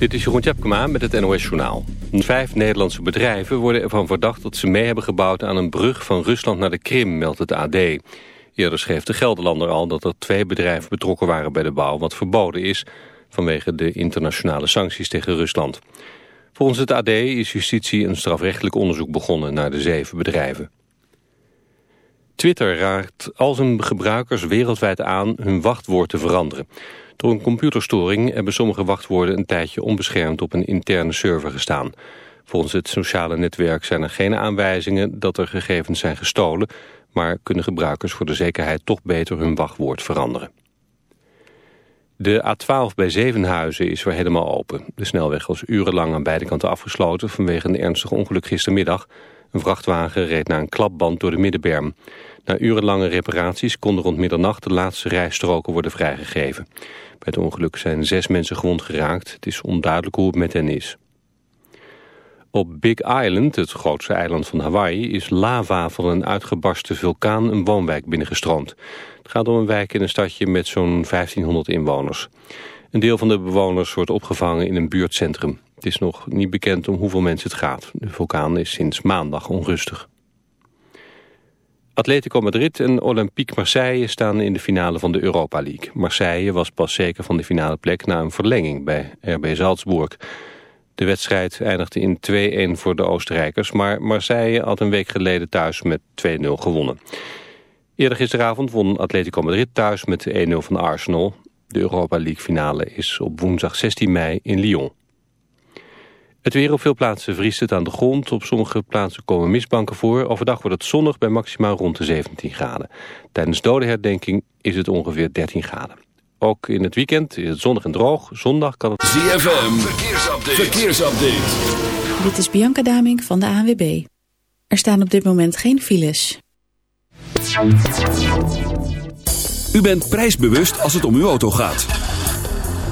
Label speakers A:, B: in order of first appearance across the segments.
A: Dit is Jeroen Tjepkema met het NOS Journaal. Vijf Nederlandse bedrijven worden ervan verdacht dat ze mee hebben gebouwd aan een brug van Rusland naar de Krim, meldt het AD. Eerder schreef de Gelderlander al dat er twee bedrijven betrokken waren bij de bouw, wat verboden is vanwege de internationale sancties tegen Rusland. Volgens het AD is justitie een strafrechtelijk onderzoek begonnen naar de zeven bedrijven. Twitter raakt al zijn gebruikers wereldwijd aan hun wachtwoord te veranderen. Door een computerstoring hebben sommige wachtwoorden een tijdje onbeschermd op een interne server gestaan. Volgens het sociale netwerk zijn er geen aanwijzingen dat er gegevens zijn gestolen, maar kunnen gebruikers voor de zekerheid toch beter hun wachtwoord veranderen. De A12 bij Zevenhuizen is weer helemaal open. De snelweg was urenlang aan beide kanten afgesloten vanwege een ernstig ongeluk gistermiddag. Een vrachtwagen reed naar een klapband door de middenberm. Na urenlange reparaties konden rond middernacht de laatste rijstroken worden vrijgegeven. Bij het ongeluk zijn zes mensen gewond geraakt. Het is onduidelijk hoe het met hen is. Op Big Island, het grootste eiland van Hawaii, is lava van een uitgebarste vulkaan een woonwijk binnengestroomd. Het gaat om een wijk in een stadje met zo'n 1500 inwoners. Een deel van de bewoners wordt opgevangen in een buurtcentrum. Het is nog niet bekend om hoeveel mensen het gaat. De vulkaan is sinds maandag onrustig. Atletico Madrid en Olympique Marseille staan in de finale van de Europa League. Marseille was pas zeker van de finale plek na een verlenging bij RB Salzburg. De wedstrijd eindigde in 2-1 voor de Oostenrijkers, maar Marseille had een week geleden thuis met 2-0 gewonnen. Eerder gisteravond won Atletico Madrid thuis met 1-0 van Arsenal. De Europa League finale is op woensdag 16 mei in Lyon. Het weer op veel plaatsen vriest het aan de grond. Op sommige plaatsen komen mistbanken voor. Overdag wordt het zonnig bij maximaal rond de 17 graden. Tijdens dodenherdenking is het ongeveer 13 graden. Ook in het weekend is het zonnig en droog. Zondag kan het...
B: ZFM, verkeersupdate. verkeersupdate.
C: Dit is Bianca Daming van de ANWB. Er staan op dit moment geen files.
B: U bent prijsbewust als het om uw auto gaat.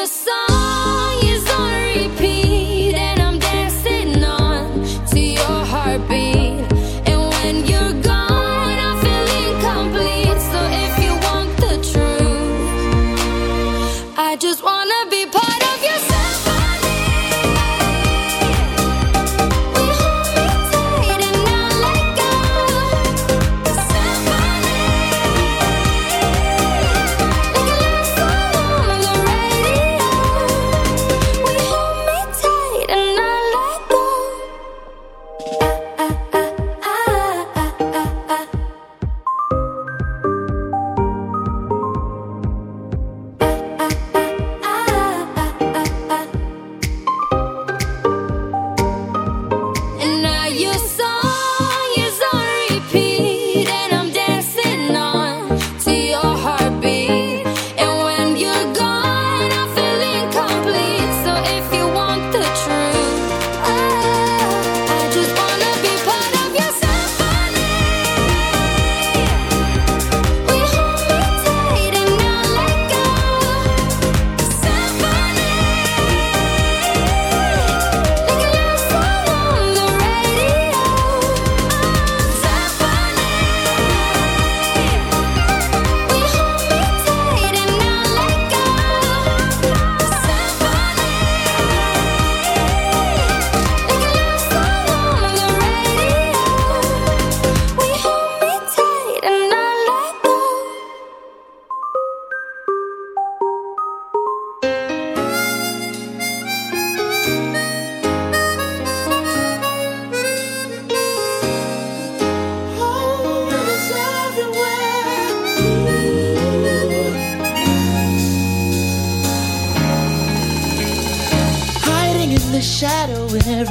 D: you
E: so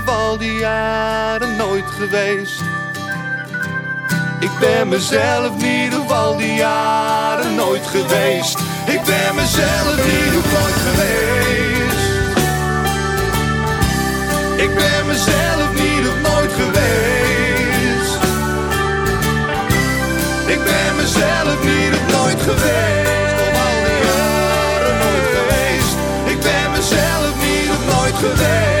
F: ieder geval die jaren nooit geweest. Ik ben mezelf in ieder geval die jaren nooit geweest. Ik ben mezelf ieder geval nooit geweest. Ik ben mezelf ieder geval nooit geweest. Ik ben mezelf ieder geval nooit geweest. Al al die jaren nooit geweest. Ik ben mezelf ieder geval nooit geweest.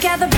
G: together.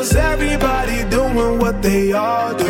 E: cause everybody doing what they all do.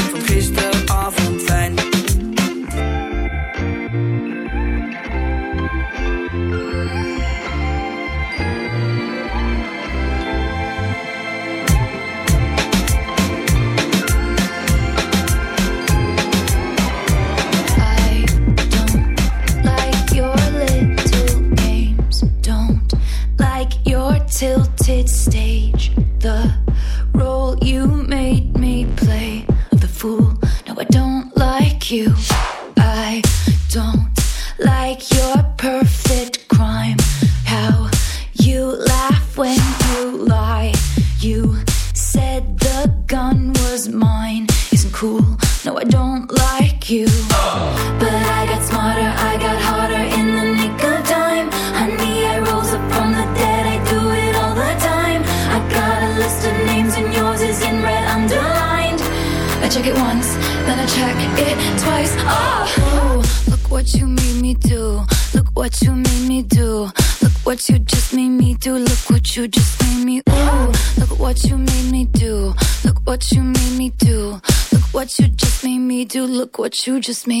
H: just made